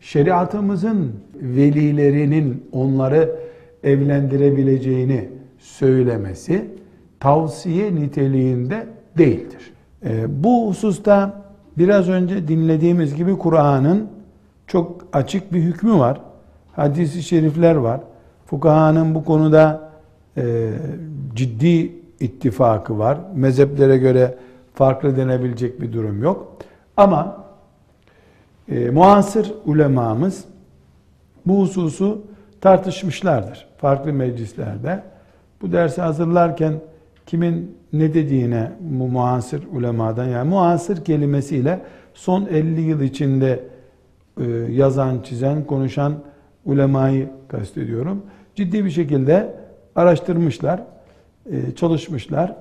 şeriatımızın velilerinin onları evlendirebileceğini söylemesi tavsiye niteliğinde değildir. E, bu hususta biraz önce dinlediğimiz gibi Kur'an'ın çok açık bir hükmü var. Hadis-i şerifler var. Fukahanın bu konuda e, ciddi ittifakı var. Mezheplere göre farklı denebilecek bir durum yok. Ama e, muasır ulemamız bu hususu tartışmışlardır farklı meclislerde. Bu dersi hazırlarken kimin ne dediğine bu muasır ulemadan yani muasır kelimesiyle son 50 yıl içinde e, yazan, çizen, konuşan ulemayı kastediyorum. Ciddi bir şekilde araştırmışlar, e, çalışmışlar.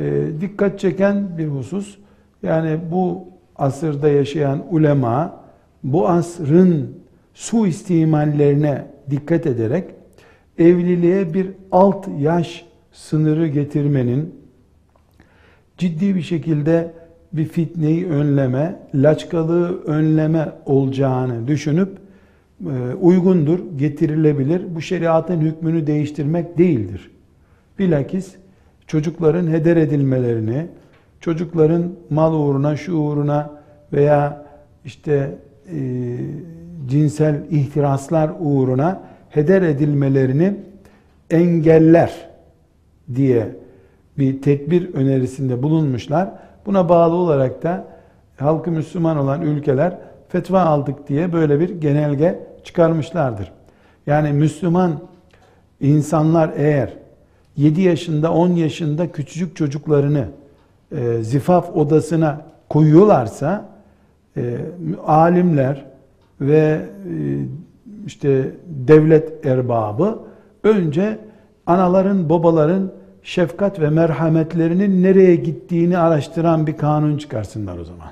E, dikkat çeken bir husus, yani bu asırda yaşayan ulema, bu asrın su istimallerine dikkat ederek evliliğe bir alt yaş sınırı getirmenin ciddi bir şekilde bir fitneyi önleme, laçkalığı önleme olacağını düşünüp e, uygundur, getirilebilir. Bu şeriatın hükmünü değiştirmek değildir. Bilakis çocukların heder edilmelerini, çocukların mal uğruna, şu uğruna veya işte e, cinsel ihtiraslar uğruna heder edilmelerini engeller diye bir tedbir önerisinde bulunmuşlar. Buna bağlı olarak da halkı Müslüman olan ülkeler fetva aldık diye böyle bir genelge çıkarmışlardır. Yani Müslüman insanlar eğer 7 yaşında 10 yaşında küçücük çocuklarını e, zifaf odasına koyuyorlarsa e, alimler ve e, işte devlet erbabı önce anaların babaların şefkat ve merhametlerinin nereye gittiğini araştıran bir kanun çıkarsınlar o zaman.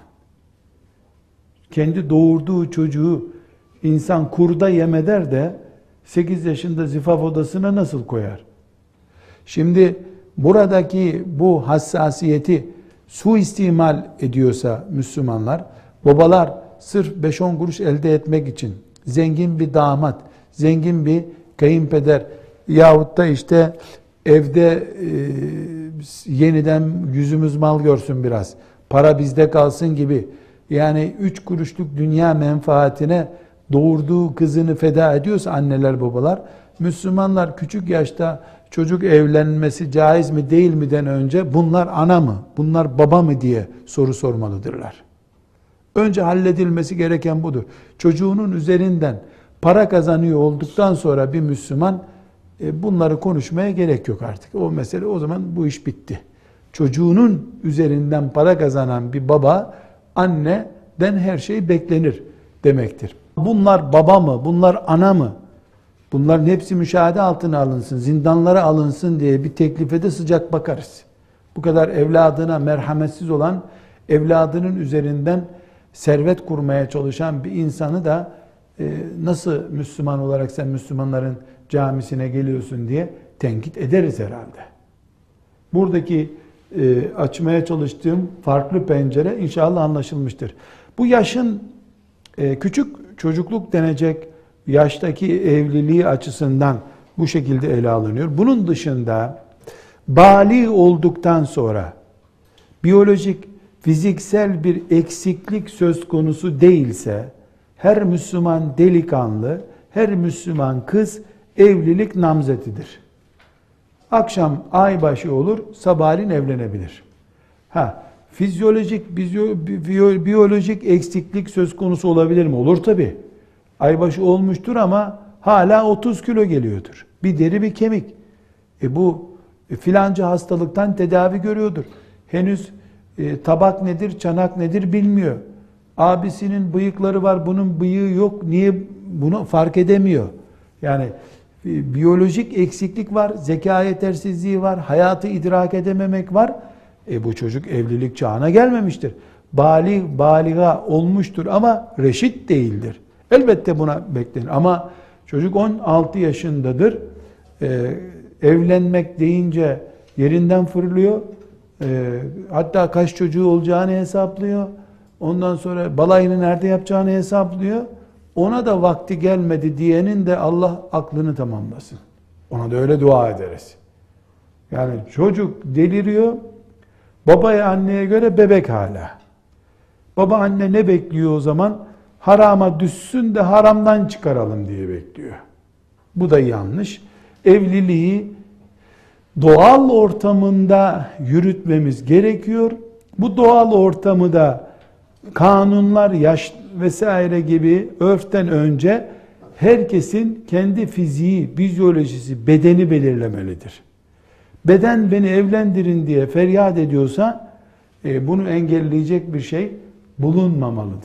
Kendi doğurduğu çocuğu insan kurda yem eder de 8 yaşında zifaf odasına nasıl koyar? Şimdi buradaki bu hassasiyeti suistimal ediyorsa Müslümanlar, babalar sırf 5-10 kuruş elde etmek için zengin bir damat, zengin bir kayınpeder yahut da işte evde e, yeniden yüzümüz mal görsün biraz, para bizde kalsın gibi yani üç kuruşluk dünya menfaatine doğurduğu kızını feda ediyorsa anneler babalar, Müslümanlar küçük yaşta çocuk evlenmesi caiz mi değil mi'den önce bunlar ana mı, bunlar baba mı diye soru sormalıdırlar. Önce halledilmesi gereken budur. Çocuğunun üzerinden para kazanıyor olduktan sonra bir Müslüman e, bunları konuşmaya gerek yok artık. O mesele o zaman bu iş bitti. Çocuğunun üzerinden para kazanan bir baba anneden her şey beklenir demektir. Bunlar baba mı? Bunlar ana mı? Bunların hepsi müşahede altına alınsın, zindanlara alınsın diye bir teklife de sıcak bakarız. Bu kadar evladına merhametsiz olan, evladının üzerinden servet kurmaya çalışan bir insanı da e, nasıl Müslüman olarak sen Müslümanların camisine geliyorsun diye tenkit ederiz herhalde. Buradaki e, açmaya çalıştığım farklı pencere inşallah anlaşılmıştır. Bu yaşın e, küçük çocukluk denecek yaştaki evliliği açısından bu şekilde ele alınıyor. Bunun dışında bali olduktan sonra biyolojik, fiziksel bir eksiklik söz konusu değilse her Müslüman delikanlı, her Müslüman kız evlilik namzetidir. Akşam aybaşı olur, sabahleyin evlenebilir. Ha, fizyolojik, biyolojik eksiklik söz konusu olabilir mi? Olur tabi. Aybaşı olmuştur ama hala 30 kilo geliyordur. Bir deri bir kemik. E bu e, filanca hastalıktan tedavi görüyordur. Henüz e, tabak nedir, çanak nedir bilmiyor. Abisinin bıyıkları var, bunun bıyığı yok. Niye bunu fark edemiyor? Yani e, biyolojik eksiklik var, zeka yetersizliği var, hayatı idrak edememek var. E bu çocuk evlilik çağına gelmemiştir. Bali, baliga olmuştur ama reşit değildir. Elbette buna beklenir ama çocuk 16 yaşındadır. E, evlenmek deyince yerinden fırlıyor. E, hatta kaç çocuğu olacağını hesaplıyor. Ondan sonra balayını nerede yapacağını hesaplıyor. ona da vakti gelmedi diyenin de Allah aklını tamamlasın. Ona da öyle dua ederiz. Yani çocuk deliriyor, babaya anneye göre bebek hala. Baba anne ne bekliyor o zaman? Harama düşsün de haramdan çıkaralım diye bekliyor. Bu da yanlış. Evliliği doğal ortamında yürütmemiz gerekiyor. Bu doğal ortamı da kanunlar, yaş vesaire gibi örften önce herkesin kendi fiziği, fizyolojisi, bedeni belirlemelidir. Beden beni evlendirin diye feryat ediyorsa e, bunu engelleyecek bir şey bulunmamalıdır.